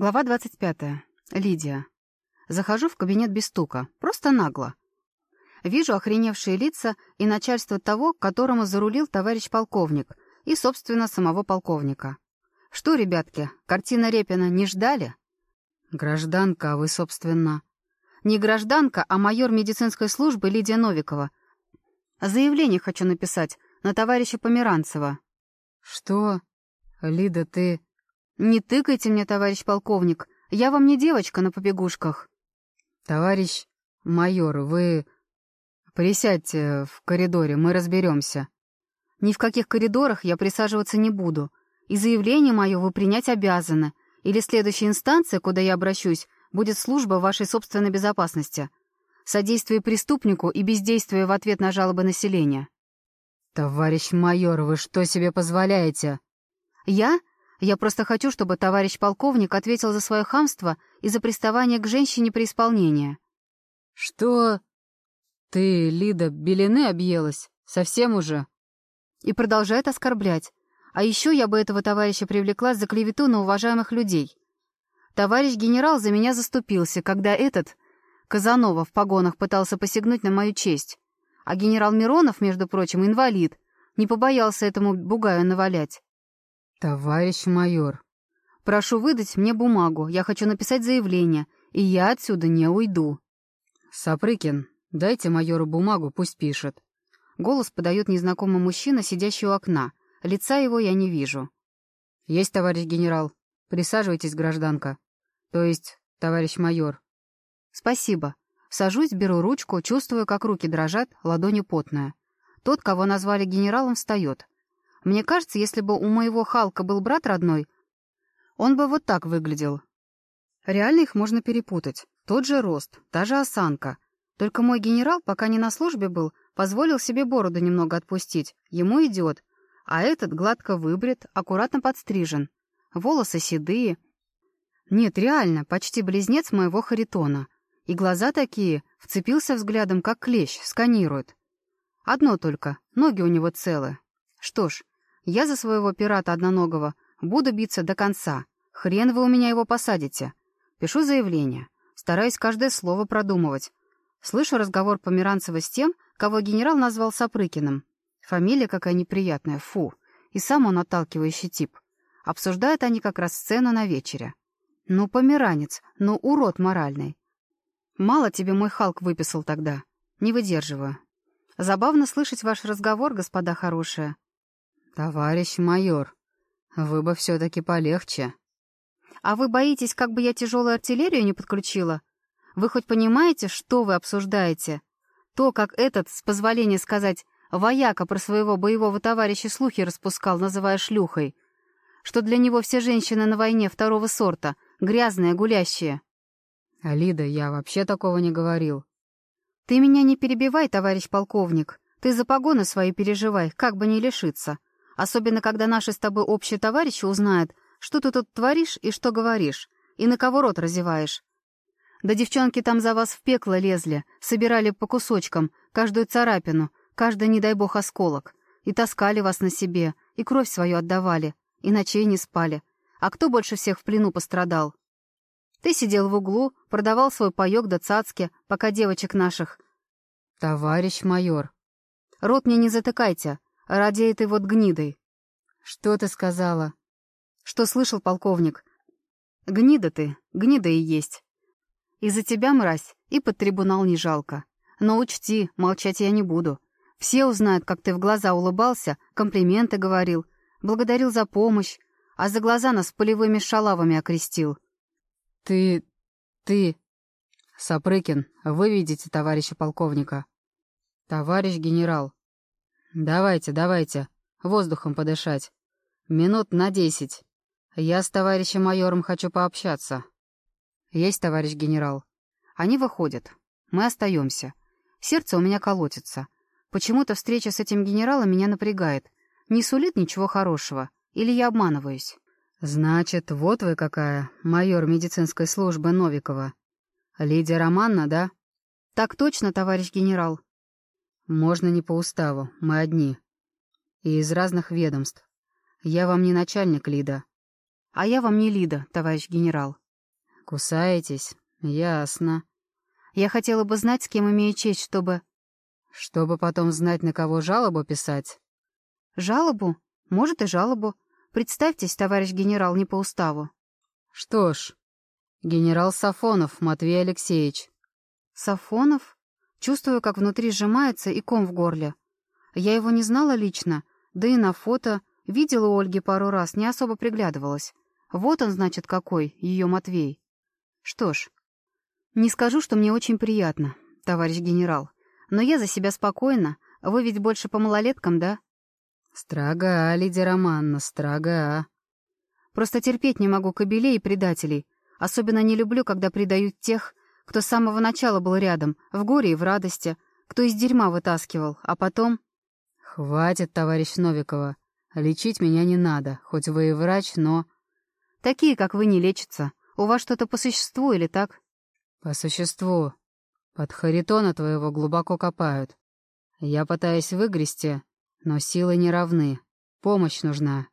Глава 25. Лидия. Захожу в кабинет без стука. Просто нагло. Вижу охреневшие лица и начальство того, которому зарулил товарищ полковник, и, собственно, самого полковника. Что, ребятки, картина Репина не ждали? Гражданка, а вы, собственно... Не гражданка, а майор медицинской службы Лидия Новикова. Заявление хочу написать на товарища Померанцева. Что? Лида, ты... «Не тыкайте мне, товарищ полковник. Я вам не девочка на побегушках». «Товарищ майор, вы...» «Присядьте в коридоре, мы разберемся». «Ни в каких коридорах я присаживаться не буду. И заявление мое вы принять обязаны. Или следующая инстанция, куда я обращусь, будет служба вашей собственной безопасности. Содействие преступнику и бездействие в ответ на жалобы населения». «Товарищ майор, вы что себе позволяете?» «Я я просто хочу, чтобы товарищ полковник ответил за свое хамство и за приставание к женщине при исполнении». «Что? Ты, Лида, белины объелась? Совсем уже?» И продолжает оскорблять. А еще я бы этого товарища привлекла за клевету на уважаемых людей. Товарищ генерал за меня заступился, когда этот, Казанова, в погонах пытался посягнуть на мою честь. А генерал Миронов, между прочим, инвалид, не побоялся этому бугаю навалять. «Товарищ майор, прошу выдать мне бумагу, я хочу написать заявление, и я отсюда не уйду». «Сапрыкин, дайте майору бумагу, пусть пишет». Голос подает незнакомый мужчина, сидящий у окна. Лица его я не вижу. «Есть, товарищ генерал. Присаживайтесь, гражданка. То есть, товарищ майор». «Спасибо. Сажусь, беру ручку, чувствую, как руки дрожат, ладони потная. Тот, кого назвали генералом, встает. Мне кажется, если бы у моего Халка был брат родной, он бы вот так выглядел. Реально их можно перепутать. Тот же рост, та же осанка. Только мой генерал, пока не на службе был, позволил себе бороду немного отпустить. Ему идет. А этот гладко выбрит, аккуратно подстрижен. Волосы седые. Нет, реально, почти близнец моего Харитона. И глаза такие, вцепился взглядом, как клещ, сканирует. Одно только, ноги у него целы. Что ж, я за своего пирата одноногого буду биться до конца. Хрен вы у меня его посадите. Пишу заявление. Стараюсь каждое слово продумывать. Слышу разговор Померанцева с тем, кого генерал назвал Сапрыкиным. Фамилия какая неприятная, фу. И сам он отталкивающий тип. Обсуждают они как раз сцену на вечере. Ну, померанец, ну, урод моральный. Мало тебе мой Халк выписал тогда. Не выдерживаю. Забавно слышать ваш разговор, господа хорошие. «Товарищ майор, вы бы все-таки полегче». «А вы боитесь, как бы я тяжелую артиллерию не подключила? Вы хоть понимаете, что вы обсуждаете? То, как этот, с позволения сказать, вояка про своего боевого товарища слухи распускал, называя шлюхой, что для него все женщины на войне второго сорта, грязные, гулящие». «Алида, я вообще такого не говорил». «Ты меня не перебивай, товарищ полковник. Ты за погоны свои переживай, как бы не лишиться. Особенно, когда наши с тобой общие товарищи узнают, что ты тут творишь и что говоришь, и на кого рот разеваешь. Да девчонки там за вас в пекло лезли, собирали по кусочкам, каждую царапину, каждый, не дай бог, осколок, и таскали вас на себе, и кровь свою отдавали, и ночей не спали. А кто больше всех в плену пострадал? Ты сидел в углу, продавал свой паёк да цацки, пока девочек наших... «Товарищ майор!» «Рот мне не затыкайте, ради этой вот гниды. «Что ты сказала?» «Что слышал, полковник?» «Гнида ты, гнида и есть. Из-за тебя, мразь, и под трибунал не жалко. Но учти, молчать я не буду. Все узнают, как ты в глаза улыбался, комплименты говорил, благодарил за помощь, а за глаза нас полевыми шалавами окрестил». «Ты... ты...» «Сапрыкин, вы видите товарища полковника?» «Товарищ генерал», «Давайте, давайте, воздухом подышать. Минут на десять. Я с товарищем майором хочу пообщаться». «Есть, товарищ генерал». Они выходят. Мы остаемся. Сердце у меня колотится. Почему-то встреча с этим генералом меня напрягает. Не сулит ничего хорошего. Или я обманываюсь? «Значит, вот вы какая, майор медицинской службы Новикова. Лидия Романна, да?» «Так точно, товарищ генерал». «Можно не по уставу, мы одни. И из разных ведомств. Я вам не начальник, Лида». «А я вам не Лида, товарищ генерал. «Кусаетесь? Ясно. Я хотела бы знать, с кем имею честь, чтобы...» «Чтобы потом знать, на кого жалобу писать?» «Жалобу? Может, и жалобу. Представьтесь, товарищ генерал, не по уставу». «Что ж, генерал Сафонов Матвей Алексеевич». «Сафонов?» Чувствую, как внутри сжимается и ком в горле. Я его не знала лично, да и на фото видела у Ольги пару раз, не особо приглядывалась. Вот он, значит, какой, ее Матвей. Что ж, не скажу, что мне очень приятно, товарищ генерал, но я за себя спокойна. Вы ведь больше по малолеткам, да? Строга, Лидия Романна, строга. Просто терпеть не могу кобелей и предателей. Особенно не люблю, когда предают тех, кто с самого начала был рядом, в горе и в радости, кто из дерьма вытаскивал, а потом... «Хватит, товарищ Новикова. Лечить меня не надо, хоть вы и врач, но...» «Такие, как вы, не лечатся. У вас что-то по существу или так?» «По существу. Под Харитона твоего глубоко копают. Я пытаюсь выгрести, но силы не равны. Помощь нужна.